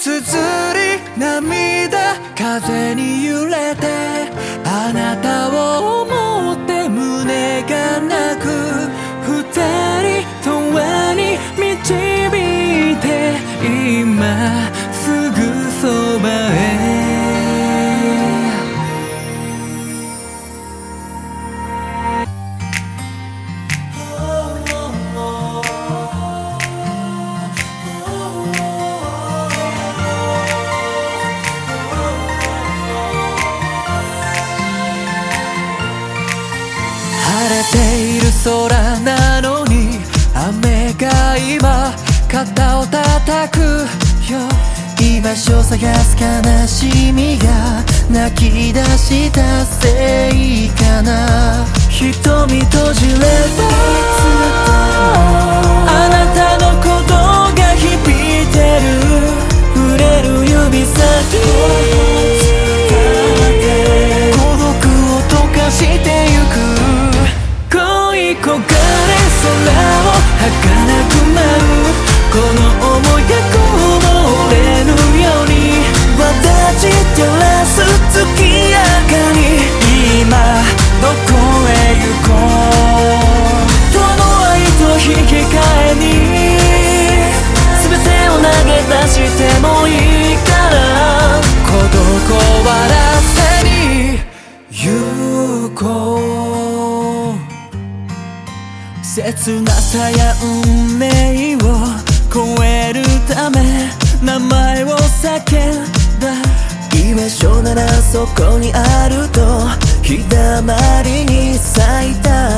綴りている空なのに雨が今肩を叩くよ。居場所探す悲しみが泣き出したせいかな。瞳閉じればつくろうこう切なさや運命を超えるため名前を叫んだ。居場所ならそこにあると日だまりに咲いた。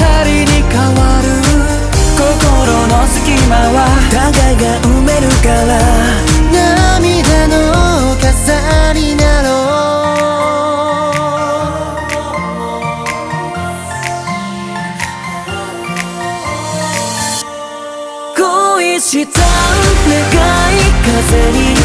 が二人に変わる。心の隙間は互いが埋めるから。涙の傘になろう。恋した願い風に